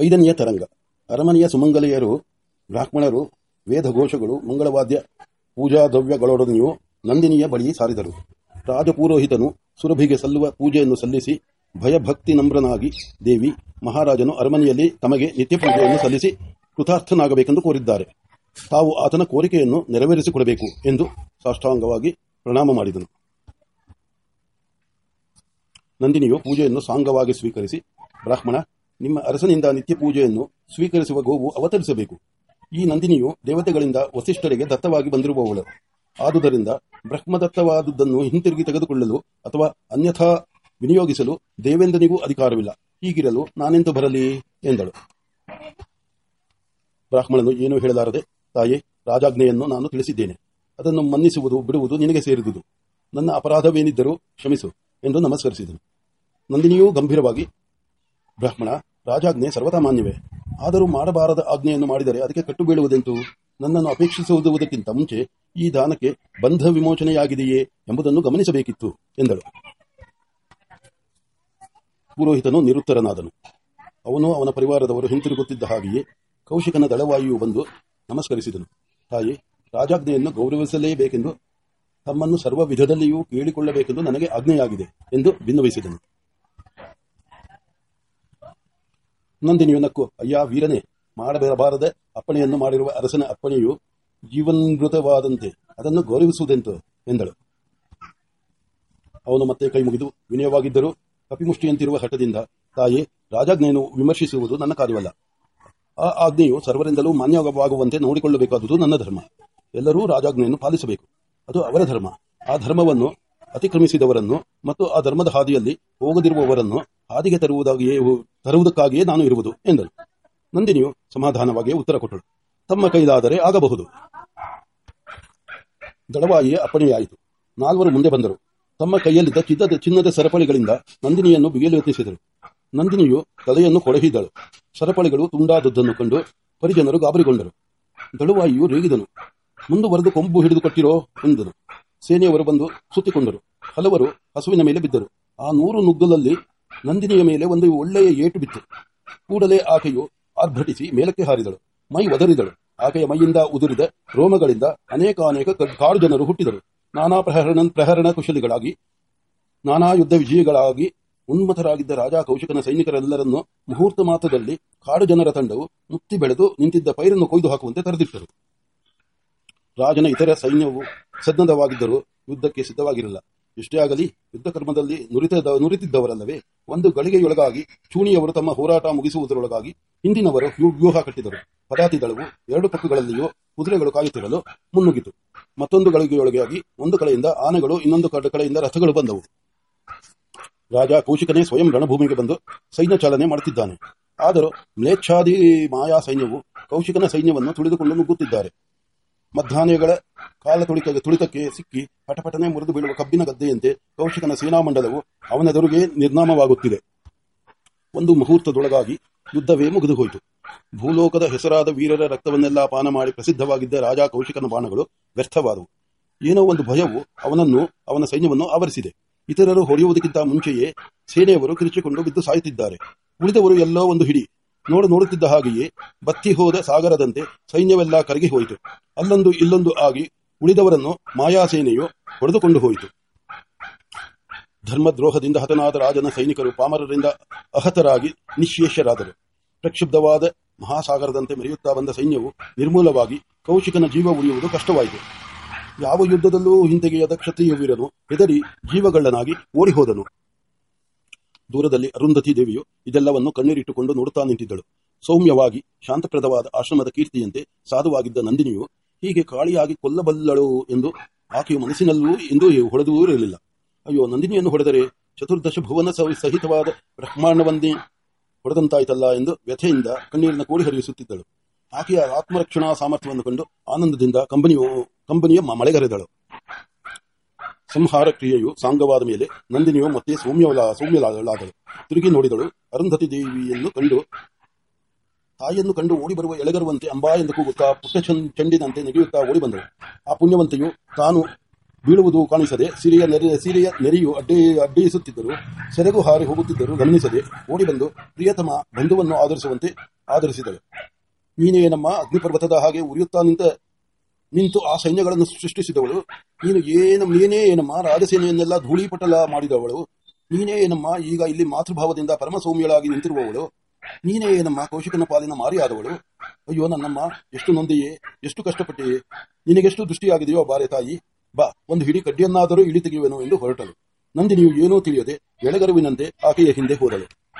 ಐದನೆಯ ತರಂಗ. ಅರಮನೆಯ ಸುಮಂಗಲೆಯರು, ಬ್ರಾಹ್ಮಣರು, ವೇದಘೋಷಗಳು, ಮಂಗಳವಾದ್ಯ, ಪೂಜಾ ದ್ರವ್ಯಗಳೊಡನೆಯೂ ನಂದಿನಿಯ ಬಳಿ ಸಾರಿದರು. ರಾಜಪುರೋಹಿತನು ಸುರಭಿಗೆ ಸಲ್ಲುವ ಪೂಜೆಯನ್ನು ಸಲ್ಲಿಸಿ ಭಯಭಕ್ತಿ ನಮ್ರನಾಗಿ ದೇವಿ ಮಹಾರಾಜನು ಅರಮನೆಯಲ್ಲಿ ತಮಗೆ ನಿತ್ಯ ಪೂಜೆಯನ್ನು ಸಲ್ಲಿಸಿ ಕೃತಾರ್ಥನಾಗಬೇಕೆಂದು ಕೋರಿದ್ದಾರೆ. ತಾವು ಆತನ ಕೋರಿಕೆಯನ್ನು ನೆರವೇರಿಸಿಕೊಡಬೇಕು ಎಂದು ಸಾಷ್ಟಾಂಗವಾಗಿ ಪ್ರಣಾಮ ಮಾಡಿದನು. ನಂದಿನಿಯು ಪೂಜೆಯನ್ನು ಸಾಂಗವಾಗಿ ಸ್ವೀಕರಿಸಿ ಬ್ರಾಹ್ಮಣ ನಿಮ್ಮ ಅರಸನಿಂದ ನಿತ್ಯ ಪೂಜೆಯನ್ನು ಸ್ವೀಕರಿಸುವ ಗೋವು ಅವತರಿಸಬೇಕು. ಈ ನಂದಿನಿಯು ದೇವತೆಗಳಿಂದ ವಸಿಷ್ಠರಿಗೆ ದತ್ತವಾಗಿ ಬಂದಿರುವವಳು. ಆದುದರಿಂದ ಬ್ರಹ್ಮದತ್ತವಾದುದನ್ನು ಹಿಂತಿರುಗಿ ತೆಗೆದುಕೊಳ್ಳಲು ಅಥವಾ ಅನ್ಯಥಾ ವಿನಿಯೋಗಿಸಲು ದೇವೇಂದ್ರನಿಗೂ ಅಧಿಕಾರವಿಲ್ಲ. ಹೀಗಿರಲು ನಾನೆಂದು ಬರಲಿ? ಎಂದಳು. ಬ್ರಾಹ್ಮಣನು ಏನೂ ಹೇಳಲಾರದೆ ತಾಯೇ, ರಾಜಾಜ್ಞೆಯನ್ನು ನಾನು ತಿಳಿಸಿದ್ದೇನೆ. ಅದನ್ನು ಮನ್ನಿಸುವುದು, ಬಿಡುವುದು ನಿನಗೆ ಸೇರಿದುದು. ನನ್ನ ಅಪರಾಧವೇನಿದ್ದರೂ ಕ್ಷಮಿಸು ಎಂದು ನಮಸ್ಕರಿಸಿದನು. ನಂದಿನಿಯೂ ಗಂಭೀರವಾಗಿ ಬ್ರಾಹ್ಮಣ, ರಾಜಾಜ್ಞೆ ಸರ್ವಸಾಮಾನ್ಯವೇ ಆದರೂ ಮಾಡಬಾರದ ಆಜ್ಞೆಯನ್ನು ಮಾಡಿದರೆ ಅದಕ್ಕೆ ಕಟ್ಟು ಬೀಳುವುದೆಂತು? ನನ್ನನ್ನು ಅಪೇಕ್ಷಿಸುವುದಕ್ಕಿಂತ ಮುಂಚೆ ಈ ದಾನಕ್ಕೆ ಬಂಧ ವಿಮೋಚನೆಯಾಗಿದೆಯೇ ಎಂಬುದನ್ನು ಗಮನಿಸಬೇಕಿತ್ತು, ಎಂದಳು. ಪುರೋಹಿತನು ನಿರುತ್ತರನಾದನು. ಅವನು ಅವನ ಪರಿವಾರದವರು ಹಿಂತಿರುಗುತ್ತಿದ್ದ ಹಾಗೆಯೇ ಕೌಶಿಕನ ದಳವಾಯಿಯು ಬಂದು ನಮಸ್ಕರಿಸಿದನು. ತಾಯಿ, ರಾಜಾಜ್ಞೆಯನ್ನು ಗೌರವಿಸಲೇಬೇಕೆಂದು ತಮ್ಮನ್ನು ಸರ್ವ ವಿಧದಲ್ಲಿಯೂ ಕೇಳಿಕೊಳ್ಳಬೇಕೆಂದು ನನಗೆ ಆಜ್ಞೆಯಾಗಿದೆ ಎಂದು ಭಿನ್ನವಿಸಿದನು ನಂದಿನಿಯು ನಕ್ಕು ಅಯ್ಯ, ವೀರನೇ, ಮಾಡಬಾರದ, ಅಪ್ಪಣೆಯನ್ನು ಮಾಡಿರುವ ಅರಸನ ಅಪ್ಪಣೆಯು ಜೀವನ್ಮೃತವಾದಂತೆ, ಅದನ್ನು ಗೌರವಿಸುವುದೆಂತು? ಎಂದಳು. ಅವನು ಮತ್ತೆ ಕೈ ಮುಗಿದು, ವಿನಯವಾಗಿದ್ದರೂ, ಕಪಿಮುಷ್ಟಿಯಂತಿರುವ ಹಠದಿಂದ, ತಾಯಿ, ರಾಜಾಜ್ಞೆಯನ್ನು ವಿಮರ್ಶಿಸುವುದು ನನ್ನ ಕಾರ್ಯವಲ್ಲ. ಆ ಆಜ್ಞೆಯು ಸರ್ವರಿಂದಲೂ ಮಾನ್ಯವಾಗುವಂತೆ ನೋಡಿಕೊಳ್ಳಬೇಕಾದುದು ನನ್ನ ಧರ್ಮ. ಎಲ್ಲರೂ ರಾಜಾಜ್ಞೆಯನ್ನು ಪಾಲಿಸಬೇಕು. ಅದು ಅವರ ಧರ್ಮ. ಆ ಧರ್ಮವನ್ನು ಅತಿಕ್ರಮಿಸಿದವರನ್ನು ಮತ್ತು ಆ ಧರ್ಮದ ಹಾದಿಯಲ್ಲಿ ಹೋಗದಿರುವವರನ್ನು ಹಾದಿಗೆ ತರುವುದಾಗಿಯೇ ತರುವುದಕ್ಕಾಗಿಯೇ ನಾನು ಇರುವುದು ಎಂದನು. ನಂದಿನಿಯು ಸಮಾಧಾನವಾಗಿ ಉತ್ತರ ಕೊಟ್ಟಳು. ತಮ್ಮ ಕೈಲಾದರೆ ಆಗಬಹುದು. ದಳವಾಯಿಯ ಅಪ್ಪಣೆಯಾಯಿತು. ನಾಲ್ವರು ಮುಂದೆ ಬಂದರು. ತಮ್ಮ ಕೈಯಲ್ಲಿದ್ದ ಚಿನ್ನದ ಚಿನ್ನದ ಸರಪಳಿಗಳಿಂದ ನಂದಿನಿಯನ್ನು ಬಿಗಿಯಲು ಯತ್ನಿಸಿದರು. ನಂದಿನಿಯು ತಲೆಯನ್ನು ಕೊಡಹಿದ್ದಳು. ಸರಪಳಿಗಳು ತುಂಡಾದದ್ದನ್ನು ಕಂಡು ಪರಿಜನರು ಗಾಬರಿಗೊಂಡರು. ದಳುವಾಯಿಯು ರೇಗಿದನು. ಮುಂದುವರೆದು ಕೊಂಬು ಹಿಡಿದು ಕೊಟ್ಟಿರೋ ಸೇನೆಯವರು ಬಂದು ಸುತ್ತಿಕೊಂಡರು. ಹಲವರು ಹಸುವಿನ ಮೇಲೆ ಬಿದ್ದರು. ಆ ನೂರು ನುಗ್ಗಲಲ್ಲಿ ನಂದಿನಿಯ ಮೇಲೆ ಒಂದು ಒಳ್ಳೆಯ ಏಟು ಬಿತ್ತು. ಕೂಡಲೇ ಆಕೆಯು ಆರ್ಭಟಿಸಿ ಮೇಲಕ್ಕೆ ಹಾರಿದಳು. ಮೈ ಒದರಿದಳು. ಆಕೆಯ ಮೈಯಿಂದ ಉದುರಿದ ರೋಮಗಳಿಂದ ಅನೇಕಾನೇಕ ಕಾಡು ಜನರು ಹುಟ್ಟಿದರು. ನಾನಾ ಪ್ರಹರಣ ಪ್ರಹರಣ ಕುಶಲಿಗಳಾಗಿ, ನಾನಾ ಯುದ್ಧ ವಿಜಯಗಳಾಗಿ ಉನ್ಮತರಾಗಿದ್ದ ರಾಜ ಕೌಶಿಕನ ಸೈನಿಕರೆಲ್ಲರನ್ನು ಮುಹೂರ್ತ ಮಾತ್ರದಲ್ಲಿ ಕಾಡು ಜನರ ತಂಡವು ಮುತ್ತಿ ಬೆಳೆದು ನಿಂತಿದ್ದ ಪೈರನ್ನು ಕೊಯ್ದು ಹಾಕುವಂತೆ ತರೆದಿಟ್ಟರು. ರಾಜನ ಇತರ ಸೈನ್ಯವು ಸನ್ನದ್ಧವಾಗಿದ್ದರೂ ಯುದ್ಧಕ್ಕೆ ಸಿದ್ಧವಾಗಿರಲಿಲ್ಲ. ಎಷ್ಟೇ ಆಗಲಿ ಯುದ್ಧ ಕರ್ಮದಲ್ಲಿ ನುರಿತ ನುರಿತಿದ್ದವರಲ್ಲವೇ, ಒಂದು ಗಳಿಗೆಯೊಳಗಾಗಿ ಚೂಣಿಯವರು ತಮ್ಮ ಹೋರಾಟ ಮುಗಿಸುವುದರೊಳಗಾಗಿ ಹಿಂದಿನವರು ವ್ಯೂಹ ಕಟ್ಟಿದರು. ಪದಾತಿ ದಳವು ಎರಡು ಪಕ್ಕಗಳಲ್ಲಿಯೂ ಕುದುರೆಗಳು ಕಾಯುತ್ತಿರಲು ಮುನ್ನುಗ್ಗಿತು. ಮತ್ತೊಂದು ಗಳಿಗೆಯೊಳಗಾಗಿ ಒಂದು ಕಡೆಯಿಂದ ಆನೆಗಳು, ಇನ್ನೊಂದು ಕಡೆಯಿಂದ ರಥಗಳು ಬಂದವು. ರಾಜ ಕೌಶಿಕನೇ ಸ್ವಯಂ ರಣಭೂಮಿಗೆ ಬಂದು ಸೈನ್ಯ ಚಾಲನೆ ಮಾಡುತ್ತಿದ್ದಾನೆ. ಆದರೂ ಮ್ಲೇಚ್ಛಾದಿ ಮಾಯಾ ಸೈನ್ಯವು ಕೌಶಿಕನ ಸೈನ್ಯವನ್ನು ತುಳಿದುಕೊಂಡು ನುಗ್ಗುತ್ತಿದ್ದಾರೆ. ಮಧ್ಯಾಹ್ನಗಳ ಕಾಲ ತುಳಿತ ತುಳಿತಕ್ಕೆ ಸಿಕ್ಕಿ ಪಟಪಟನೆ ಮುರಿದು ಬೀಳುವ ಕಬ್ಬಿನ ಗದ್ದೆಯಂತೆ ಕೌಶಿಕನ ಸೇನಾಮಂಡಲವು ಅವನೆದುರಿಗೆ ನಿರ್ನಾಮವಾಗುತ್ತಿದೆ. ಒಂದು ಮುಹೂರ್ತದೊಳಗಾಗಿ ಯುದ್ಧವೇ ಮುಗಿದು ಹೋಯಿತು. ಭೂಲೋಕದ ಹೆಸರಾದ ವೀರರ ರಕ್ತವನ್ನೆಲ್ಲ ಪಾನ ಮಾಡಿ ಪ್ರಸಿದ್ಧವಾಗಿದ್ದ ರಾಜ ಕೌಶಿಕನ ಬಾಣಗಳು ವ್ಯರ್ಥವಾದವು. ಏನೋ ಒಂದು ಭಯವು ಅವನನ್ನು, ಅವನ ಸೈನ್ಯವನ್ನು ಆವರಿಸಿದೆ. ಇತರರು ಹೊಡೆಯುವುದಕ್ಕಿಂತ ಮುಂಚೆಯೇ ಸೇನೆಯವರು ಕಿರಿಚಿಕೊಂಡು ಬಿದ್ದು ಸಾಯುತ್ತಿದ್ದಾರೆ. ಉಳಿದವರು ಎಲ್ಲೋ ಒಂದು ಹಿಡಿ ನೋಡು ನೋಡುತ್ತಿದ್ದ ಹಾಗೆಯೇ ಬತ್ತಿ ಹೋದ ಸಾಗರದಂತೆ ಸೈನ್ಯವೆಲ್ಲ ಕರಗಿ ಹೋಯಿತು. ಅಲ್ಲೊಂದು ಇಲ್ಲೊಂದು ಆಗಿ ಉಳಿದವರನ್ನು ಮಾಯಾಸೇನೆಯು ಹೊಡೆದುಕೊಂಡು ಹೋಯಿತು. ಧರ್ಮದ್ರೋಹದಿಂದ ಹತನಾದ ರಾಜನ ಸೈನಿಕರು ಪಾಮರರಿಂದ ಅಹತರಾಗಿ ನಿಶೇಷರಾದರು ಪ್ರಕ್ಷುಬ್ಧವಾದ ಮಹಾಸಾಗರದಂತೆ ಮೆರೆಯುತ್ತಾ ಬಂದ ಸೈನ್ಯವು ನಿರ್ಮೂಲವಾಗಿ ಕೌಶಿಕನ ಜೀವ ಉಳಿಯುವುದು ಕಷ್ಟವಾಯಿತು. ಯಾವ ಯುದ್ಧದಲ್ಲೂ ಹಿಂತೆಗೆಯದ ಕ್ಷತ್ರಿಯ ವೀರನು ಹೆದರಿ ಜೀವಗಳ್ಳನಾಗಿ ಓಡಿಹೋದನು. ದೂರದಲ್ಲಿ ಅರುಂಧತಿ ದೇವಿಯು ಇದೆಲ್ಲವನ್ನು ಕಣ್ಣೀರಿಟ್ಟುಕೊಂಡು ನೋಡುತ್ತಾ ನಿಂತಿದ್ದಳು. ಸೌಮ್ಯವಾಗಿ, ಶಾಂತಪ್ರದವಾದ ಆಶ್ರಮದ ಕೀರ್ತಿಯಂತೆ ಸಾಧುವಾಗಿದ್ದ ನಂದಿನಿಯು ಹೀಗೆ ಕಾಳಿಯಾಗಿ ಕೊಲ್ಲಬಲ್ಲಳು ಎಂದು ಆಕೆಯು ಮನಸ್ಸಿನಲ್ಲೂ ಎಂದು ಹೊಡೆದೂ ಇರಲಿಲ್ಲ. ಅಯ್ಯೋ, ನಂದಿನಿಯನ್ನು ಹೊಡೆದರೆ ಚತುರ್ದಶ ಭುವನ ಸಹಿತವಾದ ಬ್ರಹ್ಮಾಂಡವನ್ನೇ ಹೊಡೆದಂತಾಯ್ತಲ್ಲ ಎಂದು ವ್ಯಥೆಯಿಂದ ಕಣ್ಣೀರಿನ ಕೂಡಿ ಹರಿಯಿಸುತ್ತಿದ್ದಳು ಆಕೆಯ ಆತ್ಮರಕ್ಷಣಾ ಸಾಮರ್ಥ್ಯವನ್ನು ಕಂಡು ಆನಂದದಿಂದ ಕಂಬನಿಯು ಕಂಬನಿಯ ಮಳೆಗರೆದಳು. ಸಂಹಾರ ಕ್ರಿಯೆಯು ಸಾಂಗವಾದ ಮೇಲೆ ನಂದಿನಿಯು ಮತ್ತೆ ಸೌಮ್ಯವಲ ಸೌಮ್ಯಲಾದಳು ತಿರುಗಿ ನೋಡಿದಳು, ಅರುಂಧತಿ ದೇವಿಯನ್ನು ಕಂಡು, ತಾಯಿಯನ್ನು ಕಂಡು ಓಡಿ ಬರುವ ಎಳೆಗರುವಂತೆ ಅಂಬಾ ಎಂದು ಕೂಗುತ್ತಾ ಪುಟ್ಟ ಚೆಂಡಿನಂತೆ ನೆಗೆಯುತ್ತಾ ಓಡಿ ಬಂದಳು ಆ ಪುಣ್ಯವಂತೆಯು ತಾನು ಬೀಳುವುದು ಕಾಣಿಸದೆ ಸಿರಿಯ ನೆರೆ, ಸಿರಿಯ ನೆರೆಯು ಅಡ್ಡಿ ಅಡ್ಡೆಯಿಸುತ್ತಿದ್ದರು ಸೆರಗು ಹಾರಿ ಹೋಗುತ್ತಿದ್ದರು ಗಮನಿಸದೆ ಓಡಿ ಬಂದು ಪ್ರಿಯತಮ ಬಂಧುವನ್ನು ಆಧರಿಸುವಂತೆ ಆಧರಿಸಿದಳು. ನೀನೇ ನಮ್ಮ ಅಗ್ನಿಪರ್ವತದ ಹಾಗೆ ಉರಿಯುತ್ತಾ ನಿಂತ ನಿಂತು ಆ ಸೈನ್ಯಗಳನ್ನು ಸೃಷ್ಟಿಸಿದವಳು. ನೀನು ಏನು, ನೀನೇ ಏನಮ್ಮ ರಾಜಸೇನೆಯನ್ನೆಲ್ಲ ಧೂಳಿಪಟಲ ಮಾಡಿದವಳು. ನೀನೇ ಏನಮ್ಮ ಈಗ ಇಲ್ಲಿ ಮಾತೃಭಾವದಿಂದ ಪರಮಸೌಮ್ಯಳಾಗಿ ನಿಂತಿರುವವಳು. ನೀನೇ ಏನಮ್ಮ ಕೌಶಿಕನ ಪಾಲಿನ ಮಾರಿಯಾದವಳು. ಅಯ್ಯೋ ನನ್ನಮ್ಮ, ಎಷ್ಟು ನೊಂದೆಯೇ, ಎಷ್ಟು ಕಷ್ಟಪಟ್ಟೆಯೇ. ನಿನಗೆಷ್ಟು ದೃಷ್ಟಿಯಾಗಿದೆಯೋ ಬಾರೆ ತಾಯಿ. ಬಾ, ಒಂದು ಹಿಡಿ ಕಡ್ಡಿಯನ್ನಾದರೂ ಇಳಿ ತೆಗೆಯುವೆನು ಎಂದು ಹೊರಟಳು. ನಂದಿನಿಯು ಏನೂ ತಿಳಿಯದೆ ಎಳೆಗರುವಿನಂತೆ ಆಕೆಯ ಹಿಂದೆ ಹೋದಳು.